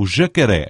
o jacaré.